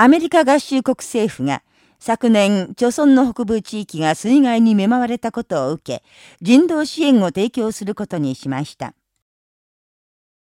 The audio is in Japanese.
アメリカ合衆国政府が昨年、朝村の北部地域が水害に見舞われたことを受け、人道支援を提供することにしました。